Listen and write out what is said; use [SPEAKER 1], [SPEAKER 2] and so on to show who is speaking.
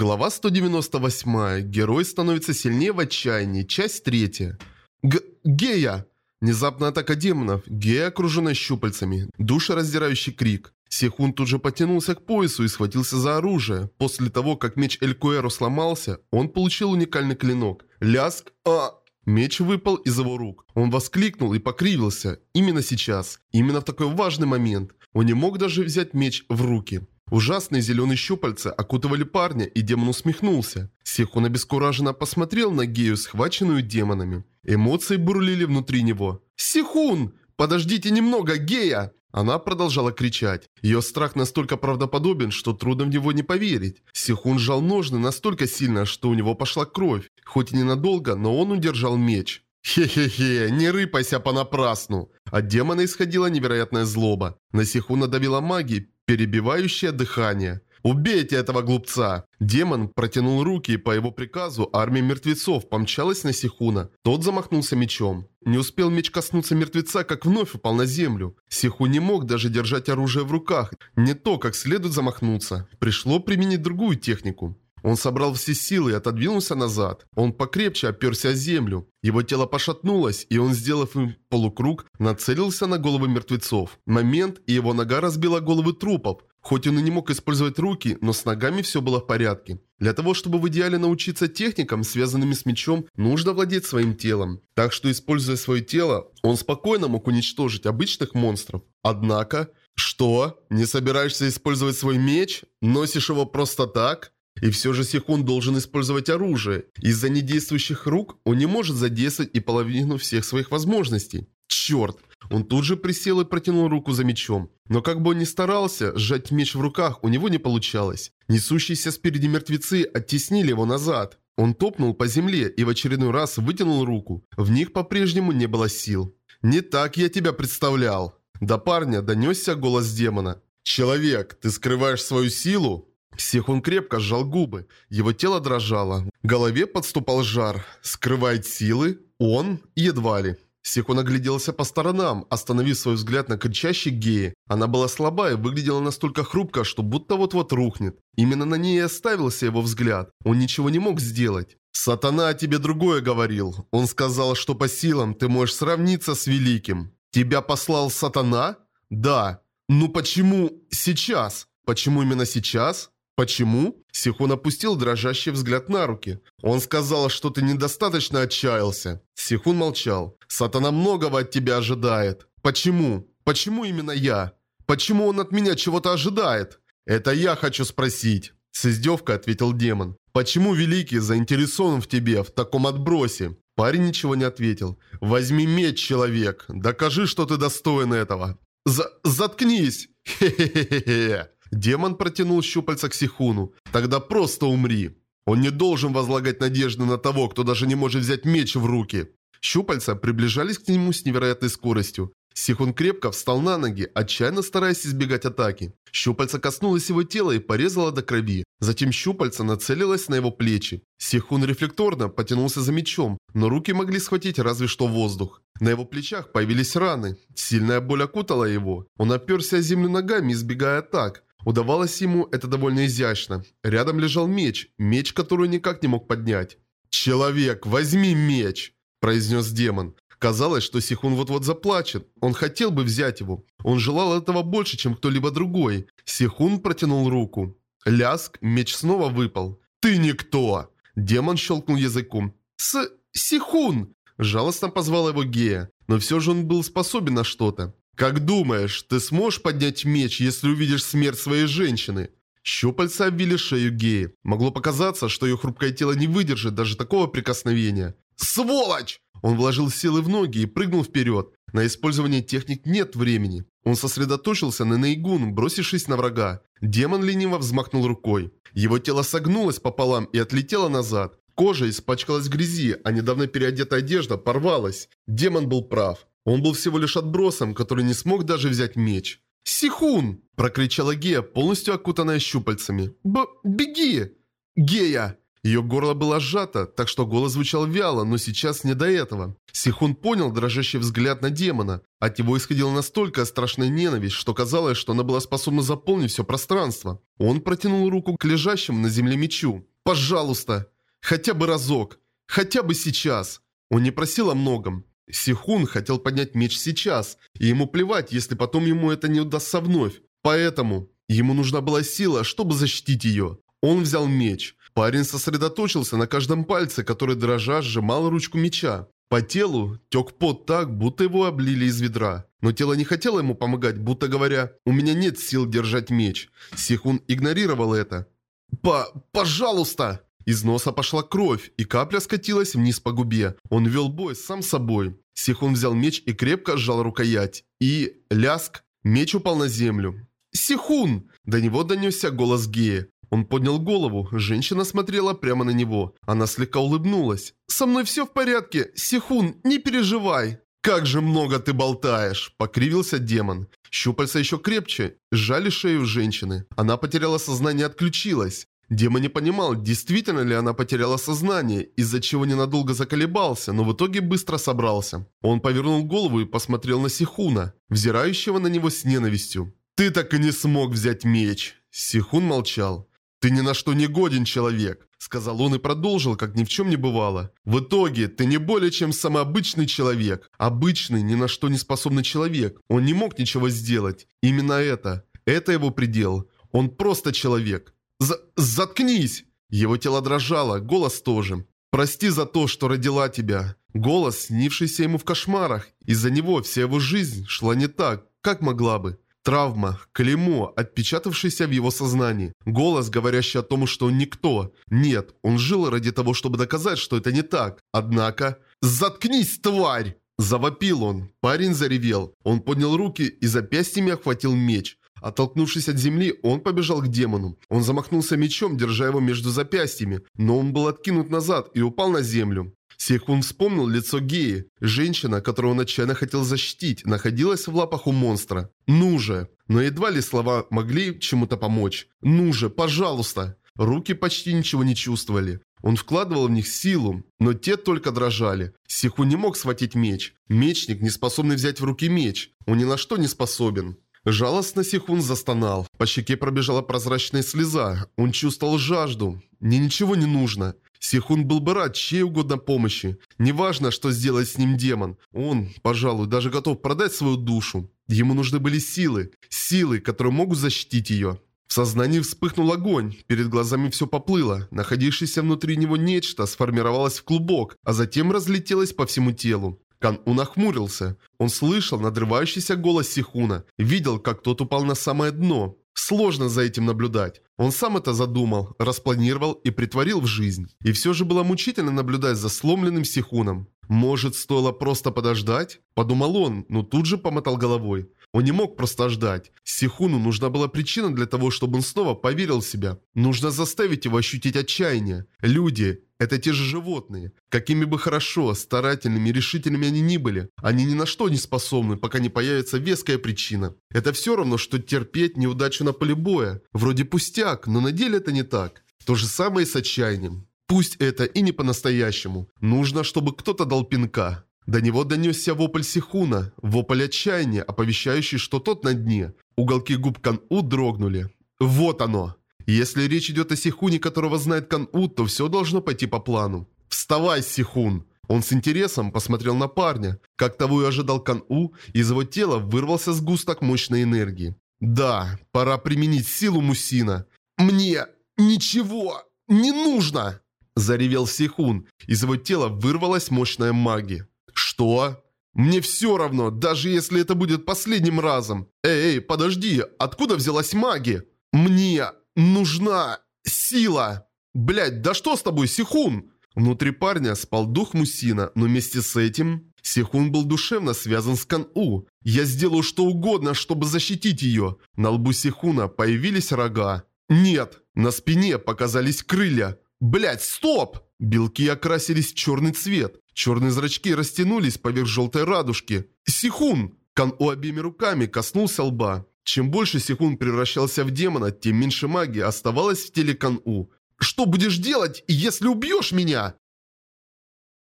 [SPEAKER 1] Глава 198. Герой становится сильнее в отчаянии. Часть 3. Г Гея! Внезапная атака демонов. Гея, окруженная щупальцами. Душераздирающий крик. Сихун тут же потянулся к поясу и схватился за оружие. После того, как меч Элькуэру сломался, он получил уникальный клинок. Ляск. А... Меч выпал из его рук. Он воскликнул и покривился. Именно сейчас. Именно в такой важный момент. Он не мог даже взять меч в руки. Ужасные зеленые щупальца окутывали парня, и демон усмехнулся. Сихун обескураженно посмотрел на Гею, схваченную демонами. Эмоции бурлили внутри него. «Сихун! Подождите немного, Гея!» Она продолжала кричать. Ее страх настолько правдоподобен, что трудно в него не поверить. Сихун сжал ножны настолько сильно, что у него пошла кровь. Хоть и ненадолго, но он удержал меч. «Хе-хе-хе, не рыпайся понапрасну!» От демона исходила невероятная злоба. На Сихуна давила магия, перебивающая дыхание. «Убейте этого глупца!» Демон протянул руки, и по его приказу армия мертвецов помчалась на Сихуна. Тот замахнулся мечом. Не успел меч коснуться мертвеца, как вновь упал на землю. Сихун не мог даже держать оружие в руках. Не то, как следует замахнуться. Пришло применить другую технику. Он собрал все силы и отодвинулся назад. Он покрепче оперся о землю. Его тело пошатнулось, и он, сделав им полукруг, нацелился на головы мертвецов. Момент, и его нога разбила головы трупов. Хоть он и не мог использовать руки, но с ногами все было в порядке. Для того, чтобы в идеале научиться техникам, связанным с мечом, нужно владеть своим телом. Так что, используя свое тело, он спокойно мог уничтожить обычных монстров. Однако... Что? Не собираешься использовать свой меч? Носишь его просто так? И все же Сихун должен использовать оружие. Из-за недействующих рук он не может задействовать и половину всех своих возможностей. Черт! Он тут же присел и протянул руку за мечом. Но как бы он ни старался, сжать меч в руках у него не получалось. Несущиеся спереди мертвецы оттеснили его назад. Он топнул по земле и в очередной раз вытянул руку. В них по-прежнему не было сил. «Не так я тебя представлял!» До парня донесся голос демона. «Человек, ты скрываешь свою силу?» Всех он крепко сжал губы. Его тело дрожало. В голове подступал жар. Скрывает силы? Он? Едва ли. Сихун огляделся по сторонам, остановив свой взгляд на кричащей геи. Она была слаба и выглядела настолько хрупко, что будто вот-вот рухнет. Именно на ней и оставился его взгляд. Он ничего не мог сделать. «Сатана о тебе другое говорил. Он сказал, что по силам ты можешь сравниться с Великим. Тебя послал Сатана? Да. Ну почему сейчас? Почему именно сейчас? Почему? Сихун опустил дрожащий взгляд на руки. Он сказал, что ты недостаточно отчаялся. Сихун молчал. Сатана многого от тебя ожидает. Почему? Почему именно я? Почему он от меня чего-то ожидает? Это я хочу спросить. С издевкой ответил демон. Почему Великий заинтересован в тебе, в таком отбросе? Парень ничего не ответил. «Возьми меч, человек. Докажи, что ты достоин этого». За «Заткнись!» Хе-хе-хе-хе. Демон протянул щупальца к Сихуну. «Тогда просто умри. Он не должен возлагать надежды на того, кто даже не может взять меч в руки». Щупальца приближались к нему с невероятной скоростью. Сихун крепко встал на ноги, отчаянно стараясь избегать атаки. Щупальца коснулось его тела и порезало до крови. Затем щупальца нацелилось на его плечи. Сихун рефлекторно потянулся за мечом, но руки могли схватить разве что воздух. На его плечах появились раны. Сильная боль окутала его. Он оперся о землю ногами, избегая атак. Удавалось ему это довольно изящно. Рядом лежал меч, меч, который никак не мог поднять. «Человек, возьми меч!» – произнес демон. Казалось, что Сихун вот-вот заплачет. Он хотел бы взять его. Он желал этого больше, чем кто-либо другой. Сихун протянул руку. Ляск, меч снова выпал. «Ты никто!» Демон щелкнул языком. «С... Сихун!» Жалостно позвал его Гея. Но все же он был способен на что-то. «Как думаешь, ты сможешь поднять меч, если увидишь смерть своей женщины?» Щупальца обвили шею Геи. Могло показаться, что ее хрупкое тело не выдержит даже такого прикосновения. «Сволочь!» Он вложил силы в ноги и прыгнул вперед. На использование техник нет времени. Он сосредоточился на Нейгун, бросившись на врага. Демон лениво взмахнул рукой. Его тело согнулось пополам и отлетело назад. Кожа испачкалась в грязи, а недавно переодетая одежда порвалась. Демон был прав. Он был всего лишь отбросом, который не смог даже взять меч. «Сихун!» – прокричала Гея, полностью окутанная щупальцами. «Б... беги!» «Гея!» Ее горло было сжато, так что голос звучал вяло, но сейчас не до этого. Сихун понял дрожащий взгляд на демона. От него исходила настолько страшная ненависть, что казалось, что она была способна заполнить все пространство. Он протянул руку к лежащему на земле мечу. «Пожалуйста! Хотя бы разок! Хотя бы сейчас!» Он не просил о многом. Сихун хотел поднять меч сейчас, и ему плевать, если потом ему это не удастся вновь. Поэтому ему нужна была сила, чтобы защитить ее. Он взял меч. Парень сосредоточился на каждом пальце, который дрожа сжимал ручку меча. По телу тек пот так, будто его облили из ведра. Но тело не хотело ему помогать, будто говоря, «У меня нет сил держать меч». Сихун игнорировал это. «По... пожалуйста!» Из носа пошла кровь, и капля скатилась вниз по губе. Он вел бой сам собой. Сихун взял меч и крепко сжал рукоять. И... ляск. Меч упал на землю. «Сихун!» До него донесся голос Гея. Он поднял голову, женщина смотрела прямо на него. Она слегка улыбнулась. «Со мной все в порядке, Сихун, не переживай!» «Как же много ты болтаешь!» – покривился демон. Щупальца еще крепче, сжали шею женщины. Она потеряла сознание и отключилась. Демон не понимал, действительно ли она потеряла сознание, из-за чего ненадолго заколебался, но в итоге быстро собрался. Он повернул голову и посмотрел на Сихуна, взирающего на него с ненавистью. «Ты так и не смог взять меч!» Сихун молчал. «Ты ни на что не годен человек», — сказал он и продолжил, как ни в чем не бывало. «В итоге ты не более чем самый обычный человек. Обычный, ни на что не способный человек. Он не мог ничего сделать. Именно это. Это его предел. Он просто человек. «Заткнись!» Его тело дрожало, голос тоже. «Прости за то, что родила тебя». Голос, снившийся ему в кошмарах. Из-за него вся его жизнь шла не так, как могла бы. Травма, клеймо, отпечатавшееся в его сознании. Голос, говорящий о том, что он никто. Нет, он жил ради того, чтобы доказать, что это не так. Однако... «Заткнись, тварь!» Завопил он. Парень заревел. Он поднял руки и запястьями охватил меч. Оттолкнувшись от земли, он побежал к демону. Он замахнулся мечом, держа его между запястьями, но он был откинут назад и упал на землю. Сейхун вспомнил лицо Геи. Женщина, которую он отчаянно хотел защитить, находилась в лапах у монстра. «Ну же!» Но едва ли слова могли чему-то помочь. «Ну же, пожалуйста!» Руки почти ничего не чувствовали. Он вкладывал в них силу, но те только дрожали. Сиху не мог схватить меч. Мечник, не способный взять в руки меч. Он ни на что не способен. Жалостно Сихун застонал. По щеке пробежала прозрачная слеза. Он чувствовал жажду. Мне ничего не нужно. Сихун был бы рад чьей угодно помощи. Неважно, что сделает с ним демон. Он, пожалуй, даже готов продать свою душу. Ему нужны были силы. Силы, которые могут защитить ее. В сознании вспыхнул огонь, перед глазами все поплыло, находившееся внутри него нечто сформировалось в клубок, а затем разлетелось по всему телу. Кан-У нахмурился. Он слышал надрывающийся голос Сихуна, видел, как тот упал на самое дно. Сложно за этим наблюдать. Он сам это задумал, распланировал и притворил в жизнь. И все же было мучительно наблюдать за сломленным Сихуном. Может, стоило просто подождать? Подумал он, но тут же помотал головой. Он не мог просто ждать. Сихуну нужна была причина для того, чтобы он снова поверил в себя. Нужно заставить его ощутить отчаяние. Люди – это те же животные. Какими бы хорошо, старательными, решительными они ни были, они ни на что не способны, пока не появится веская причина. Это все равно, что терпеть неудачу на поле боя. Вроде пустяк, но на деле это не так. То же самое и с отчаянием. Пусть это и не по-настоящему. Нужно, чтобы кто-то дал пинка. До него донесся вопль Сихуна, вопль отчаяния, оповещающий, что тот на дне. Уголки губ Кан-У дрогнули. Вот оно. Если речь идет о Сихуне, которого знает Кан-У, то все должно пойти по плану. «Вставай, Сихун!» Он с интересом посмотрел на парня. Как того и ожидал Кан-У, из его тела вырвался сгусток мощной энергии. «Да, пора применить силу Мусина. Мне ничего не нужно!» Заревел Сихун. Из его тела вырвалась мощная магия. «Что?» «Мне все равно, даже если это будет последним разом. Эй, подожди, откуда взялась магия?» «Мне нужна сила!» «Блядь, да что с тобой, Сихун?» Внутри парня спал дух Мусина, но вместе с этим... Сихун был душевно связан с Кан-У. Я сделаю что угодно, чтобы защитить ее. На лбу Сихуна появились рога. Нет, на спине показались крылья. Блять, стоп! Белки окрасились в черный цвет. Черные зрачки растянулись поверх желтой радужки. Сихун! Кан-У обеими руками коснулся лба. Чем больше Сихун превращался в демона, тем меньше магии оставалось в теле Кан-У. Что будешь делать, если убьешь меня?